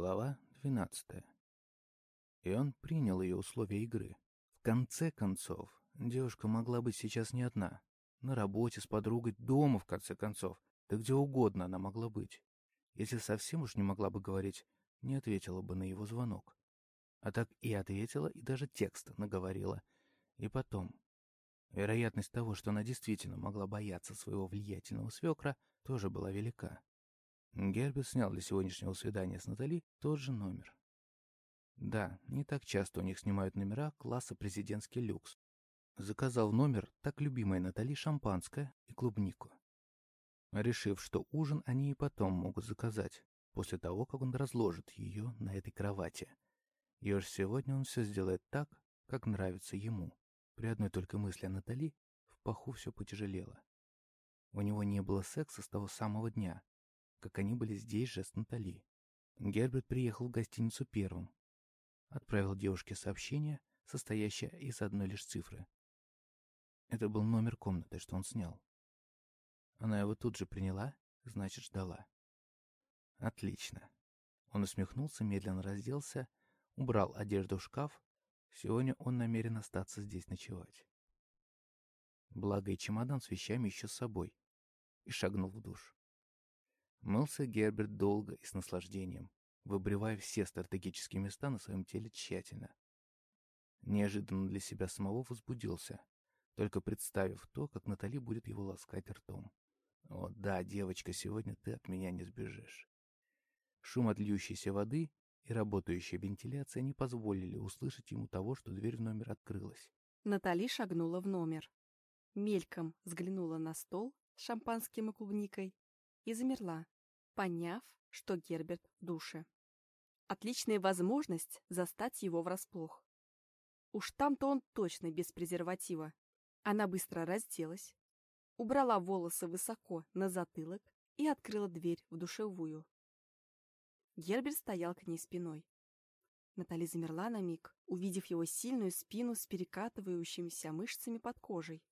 Глава 12. И он принял ее условия игры. В конце концов, девушка могла быть сейчас не одна. На работе, с подругой, дома, в конце концов. Да где угодно она могла быть. Если совсем уж не могла бы говорить, не ответила бы на его звонок. А так и ответила, и даже текст наговорила. И потом. Вероятность того, что она действительно могла бояться своего влиятельного свекра, тоже была велика. Герберт снял для сегодняшнего свидания с Натали тот же номер. Да, не так часто у них снимают номера класса президентский люкс. Заказал в номер так любимой Натали шампанское и клубнику. Решив, что ужин они и потом могут заказать, после того, как он разложит ее на этой кровати. И уж сегодня он все сделает так, как нравится ему. При одной только мысли о Натали в паху все потяжелело. У него не было секса с того самого дня, как они были здесь же с Натали. Герберт приехал в гостиницу первым. Отправил девушке сообщение, состоящее из одной лишь цифры. Это был номер комнаты, что он снял. Она его тут же приняла, значит, ждала. Отлично. Он усмехнулся, медленно разделся, убрал одежду в шкаф. Сегодня он намерен остаться здесь ночевать. Благо и чемодан с вещами еще с собой. И шагнул в душ. Мылся Герберт долго и с наслаждением, выбривая все стратегические места на своем теле тщательно. Неожиданно для себя самого возбудился, только представив то, как Натали будет его ласкать ртом. «О да, девочка, сегодня ты от меня не сбежишь». Шум от льющейся воды и работающая вентиляция не позволили услышать ему того, что дверь в номер открылась. Натали шагнула в номер. Мельком взглянула на стол с шампанским и клубникой и замерла, поняв, что Герберт в душе. Отличная возможность застать его врасплох. Уж там-то он точно без презерватива. Она быстро разделась, убрала волосы высоко на затылок и открыла дверь в душевую. Герберт стоял к ней спиной. Натали замерла на миг, увидев его сильную спину с перекатывающимися мышцами под кожей,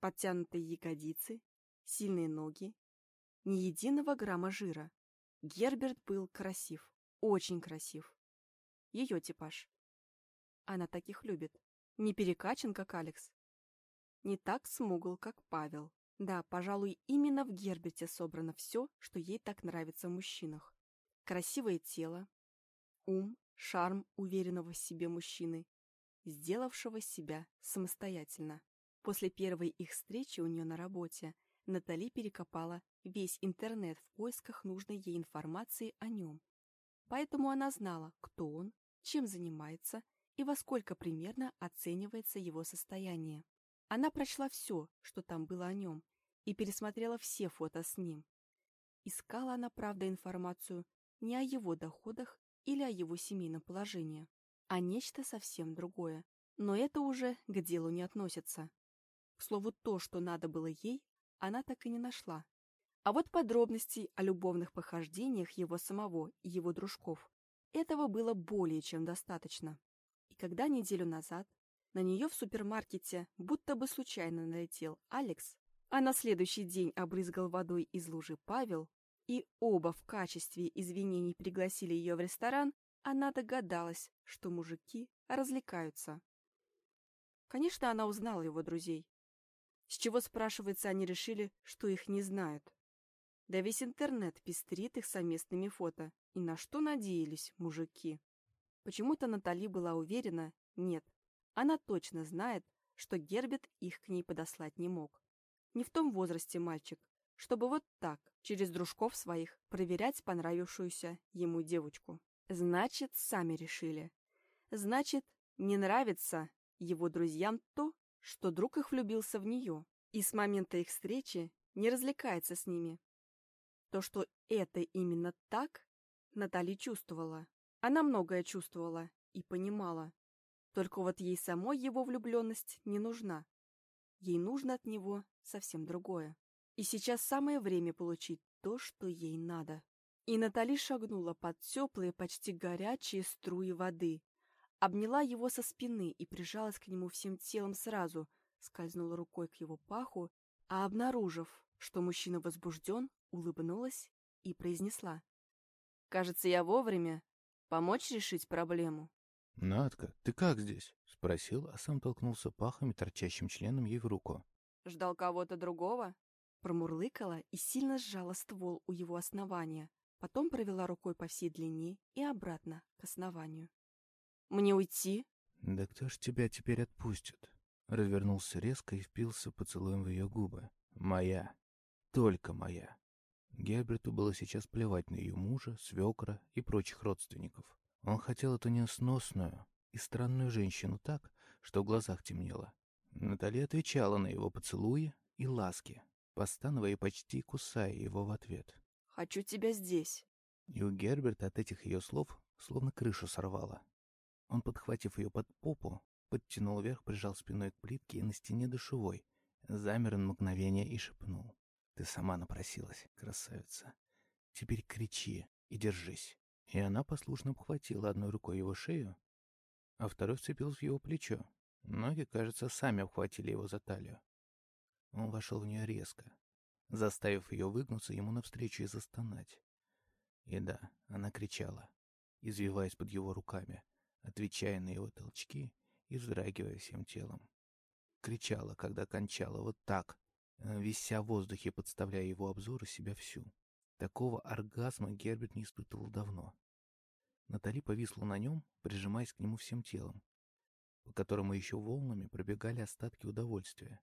подтянутые ягодицы, сильные ноги ни единого грамма жира. Герберт был красив, очень красив. Ее типаж. Она таких любит. Не перекачан, как Алекс. Не так смугл, как Павел. Да, пожалуй, именно в Герберте собрано все, что ей так нравится в мужчинах. Красивое тело, ум, шарм уверенного в себе мужчины, сделавшего себя самостоятельно. После первой их встречи у нее на работе Натали перекопала весь интернет в поисках нужной ей информации о нем. Поэтому она знала, кто он, чем занимается и во сколько примерно оценивается его состояние. Она прочла все, что там было о нем, и пересмотрела все фото с ним. Искала она, правда, информацию не о его доходах или о его семейном положении, а нечто совсем другое. Но это уже к делу не относится. К слову, то, что надо было ей, она так и не нашла. А вот подробностей о любовных похождениях его самого и его дружков этого было более чем достаточно. И когда неделю назад на нее в супермаркете будто бы случайно налетел Алекс, а на следующий день обрызгал водой из лужи Павел, и оба в качестве извинений пригласили ее в ресторан, она догадалась, что мужики развлекаются. Конечно, она узнала его друзей. С чего, спрашивается, они решили, что их не знают? Да весь интернет пестрит их совместными фото. И на что надеялись мужики? Почему-то Натали была уверена, нет, она точно знает, что Гербет их к ней подослать не мог. Не в том возрасте мальчик, чтобы вот так, через дружков своих, проверять понравившуюся ему девочку. Значит, сами решили. Значит, не нравится его друзьям то, что друг их влюбился в нее, и с момента их встречи не развлекается с ними. То, что это именно так, Натали чувствовала. Она многое чувствовала и понимала. Только вот ей самой его влюбленность не нужна. Ей нужно от него совсем другое. И сейчас самое время получить то, что ей надо. И Натали шагнула под теплые, почти горячие струи воды, обняла его со спины и прижалась к нему всем телом сразу, скользнула рукой к его паху, а обнаружив, что мужчина возбужден, улыбнулась и произнесла. «Кажется, я вовремя. Помочь решить проблему? «Надка, ты как здесь?» — спросил, а сам толкнулся пахом и торчащим членом ей в руку. Ждал кого-то другого? Промурлыкала и сильно сжала ствол у его основания, потом провела рукой по всей длине и обратно к основанию. «Мне уйти?» «Да кто ж тебя теперь отпустит?» Развернулся резко и впился поцелуем в ее губы. «Моя. Только моя». Герберту было сейчас плевать на ее мужа, свекра и прочих родственников. Он хотел эту несносную и странную женщину так, что в глазах темнело. Наталья отвечала на его поцелуи и ласки, постановая и почти кусая его в ответ. «Хочу тебя здесь». И у Герберта от этих ее слов словно крышу сорвало. Он, подхватив ее под попу, подтянул вверх, прижал спиной к плитке и на стене душевой, замер на мгновение и шепнул. «Ты сама напросилась, красавица. Теперь кричи и держись». И она послушно обхватила одной рукой его шею, а второй вцепилась в его плечо. Ноги, кажется, сами обхватили его за талию. Он вошел в нее резко, заставив ее выгнуться ему навстречу и застонать. И да, она кричала, извиваясь под его руками, отвечая на его толчки и вздрагивая всем телом. Кричала, когда кончала вот так, вися в воздухе, подставляя его обзору себя всю. Такого оргазма Герберт не испытывал давно. Натали повисла на нем, прижимаясь к нему всем телом, по которому еще волнами пробегали остатки удовольствия.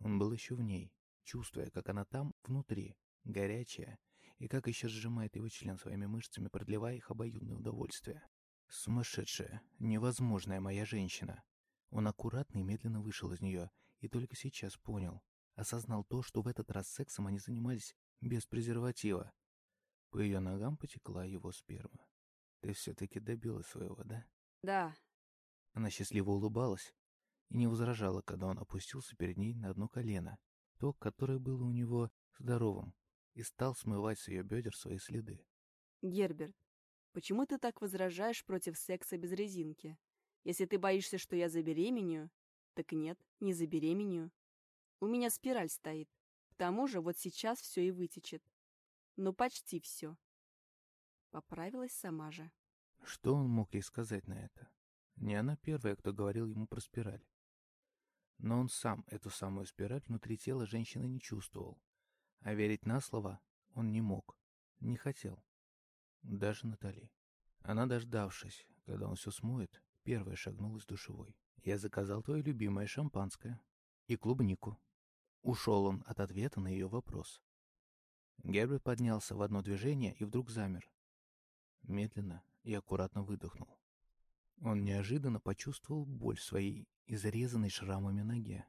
Он был еще в ней, чувствуя, как она там, внутри, горячая, и как еще сжимает его член своими мышцами, продлевая их обоюдное удовольствие. Сумасшедшая, невозможная моя женщина. Он аккуратно и медленно вышел из нее, и только сейчас понял, осознал то, что в этот раз сексом они занимались без презерватива. По ее ногам потекла его сперма. Ты все-таки добилась своего, да? Да. Она счастливо улыбалась и не возражала, когда он опустился перед ней на одно колено, то, которое было у него здоровым, и стал смывать с ее бедер свои следы. Герберт, почему ты так возражаешь против секса без резинки? Если ты боишься, что я забеременею, так нет, не забеременею. У меня спираль стоит. К тому же вот сейчас все и вытечет. Ну, почти все. Поправилась сама же. Что он мог ей сказать на это? Не она первая, кто говорил ему про спираль. Но он сам эту самую спираль внутри тела женщины не чувствовал. А верить на слово он не мог, не хотел. Даже Натали. Она, дождавшись, когда он все смоет, первая шагнула из душевой. «Я заказал твое любимое шампанское и клубнику». Ушел он от ответа на ее вопрос. Герберт поднялся в одно движение и вдруг замер медленно и аккуратно выдохнул. Он неожиданно почувствовал боль в своей изрезанной шрамами ноге.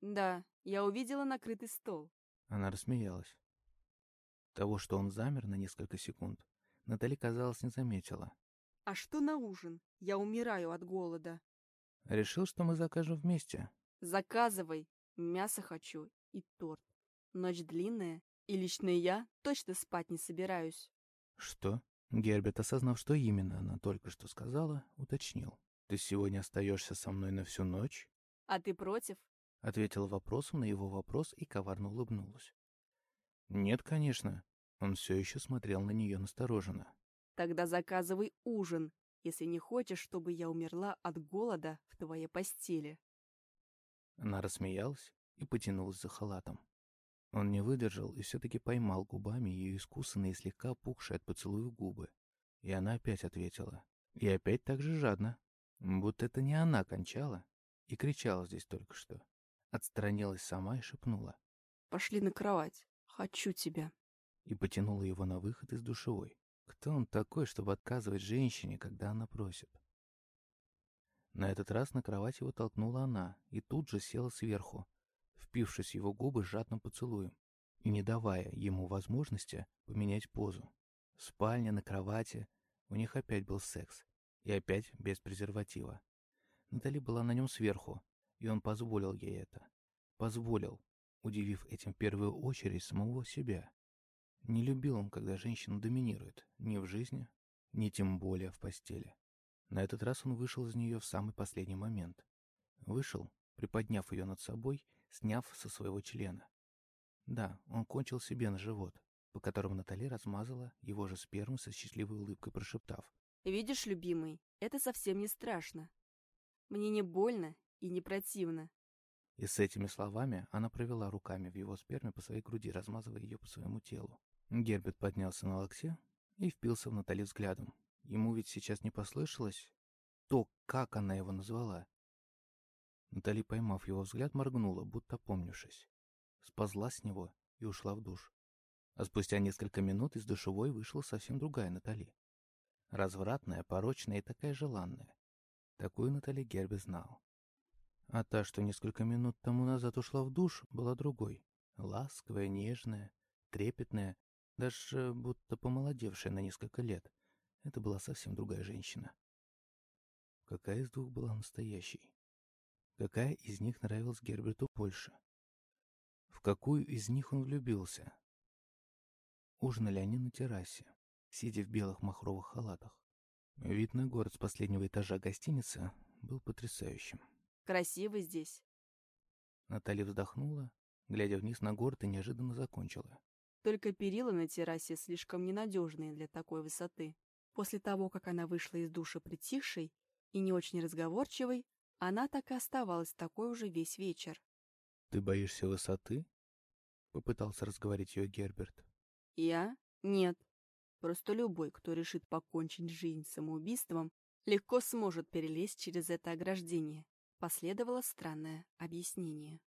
«Да, я увидела накрытый стол». Она рассмеялась. Того, что он замер на несколько секунд, Натали, казалось, не заметила. «А что на ужин? Я умираю от голода». «Решил, что мы закажем вместе». «Заказывай. Мясо хочу и торт. Ночь длинная, и лично я точно спать не собираюсь». «Что?» Герберт, осознав, что именно она только что сказала, уточнил. «Ты сегодня остаешься со мной на всю ночь?» «А ты против?» Ответила вопросом на его вопрос и коварно улыбнулась. «Нет, конечно». Он все еще смотрел на нее настороженно. «Тогда заказывай ужин, если не хочешь, чтобы я умерла от голода в твоей постели». Она рассмеялась и потянулась за халатом. Он не выдержал и все-таки поймал губами ее искусанные и слегка опухшие от поцелуев губы. И она опять ответила. И опять так же жадно. Будто это не она кончала и кричала здесь только что. Отстранилась сама и шепнула. «Пошли на кровать. Хочу тебя». И потянула его на выход из душевой. Кто он такой, чтобы отказывать женщине, когда она просит? На этот раз на кровать его толкнула она и тут же села сверху, впившись его губы жадным поцелуем и не давая ему возможности поменять позу. Спальня на кровати, у них опять был секс, и опять без презерватива. Натали была на нем сверху, и он позволил ей это. Позволил, удивив этим в первую очередь самого себя. Не любил он, когда женщина доминирует, ни в жизни, ни тем более в постели. На этот раз он вышел из нее в самый последний момент. Вышел, приподняв ее над собой сняв со своего члена. Да, он кончил себе на живот, по которому Натали размазала его же сперму со счастливой улыбкой, прошептав. «Видишь, любимый, это совсем не страшно. Мне не больно и не противно». И с этими словами она провела руками в его сперме по своей груди, размазывая ее по своему телу. Герберт поднялся на локте и впился в Натали взглядом. Ему ведь сейчас не послышалось то, как она его назвала. Натали, поймав его взгляд, моргнула, будто помнившись. Сползла с него и ушла в душ. А спустя несколько минут из душевой вышла совсем другая Натали. Развратная, порочная и такая желанная. Такую Натали Герби знал. А та, что несколько минут тому назад ушла в душ, была другой. Ласковая, нежная, трепетная, даже будто помолодевшая на несколько лет. Это была совсем другая женщина. Какая из двух была настоящей? Какая из них нравилась Герберту больше? В какую из них он влюбился? Ужинали они на террасе, сидя в белых махровых халатах. Вид на город с последнего этажа гостиницы был потрясающим. «Красиво здесь». Наталья вздохнула, глядя вниз на город и неожиданно закончила. Только перила на террасе слишком ненадежные для такой высоты. После того, как она вышла из душа притихшей и не очень разговорчивой, она так и оставалась такой уже весь вечер. «Ты боишься высоты?» — попытался разговорить ее Герберт. «Я? Нет. Просто любой, кто решит покончить жизнь самоубийством, легко сможет перелезть через это ограждение», — последовало странное объяснение.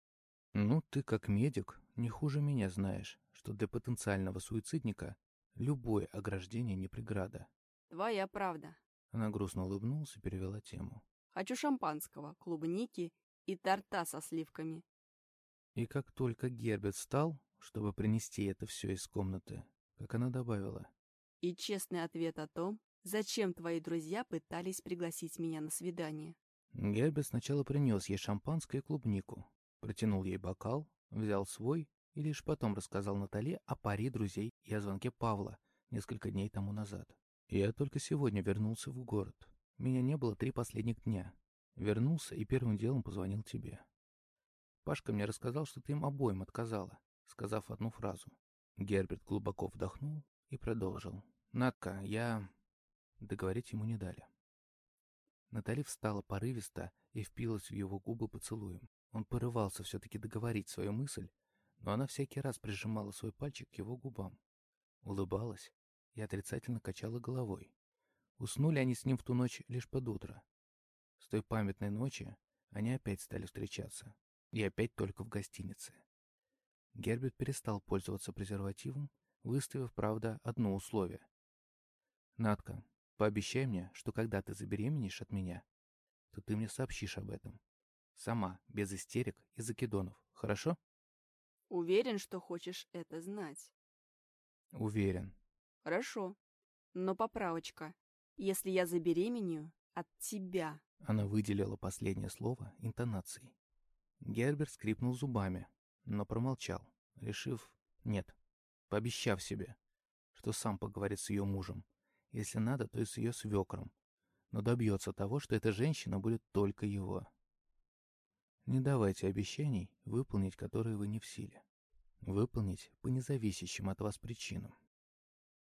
«Ну, ты как медик не хуже меня знаешь, что для потенциального суицидника любое ограждение не преграда». «Твоя правда». Она грустно улыбнулась и перевела тему. «Хочу шампанского, клубники и торта со сливками». И как только Герберт встал, чтобы принести это все из комнаты, как она добавила. И честный ответ о том, зачем твои друзья пытались пригласить меня на свидание. Герберт сначала принес ей шампанское и клубнику, протянул ей бокал, взял свой и лишь потом рассказал Натали о паре друзей и о звонке Павла несколько дней тому назад. Я только сегодня вернулся в город. Меня не было три последних дня. Вернулся и первым делом позвонил тебе. Пашка мне рассказал, что ты им обоим отказала сказав одну фразу. Герберт глубоко вдохнул и продолжил. «Надка, я...» Договорить ему не дали. Натали встала порывисто и впилась в его губы поцелуем. Он порывался все-таки договорить свою мысль, но она всякий раз прижимала свой пальчик к его губам. Улыбалась и отрицательно качала головой. Уснули они с ним в ту ночь лишь под утро. С той памятной ночи они опять стали встречаться. И опять только в гостинице. Герберт перестал пользоваться презервативом, выставив, правда, одно условие. «Надка, пообещай мне, что когда ты забеременеешь от меня, то ты мне сообщишь об этом. Сама, без истерик и закидонов, хорошо?» «Уверен, что хочешь это знать?» «Уверен». «Хорошо. Но поправочка. Если я забеременею от тебя...» Она выделила последнее слово интонацией. Герберт скрипнул зубами, но промолчал, решив «нет», пообещав себе, что сам поговорит с ее мужем, если надо, то и с ее свекром, но добьется того, что эта женщина будет только его. Не давайте обещаний, выполнить которые вы не в силе. Выполнить по независящим от вас причинам.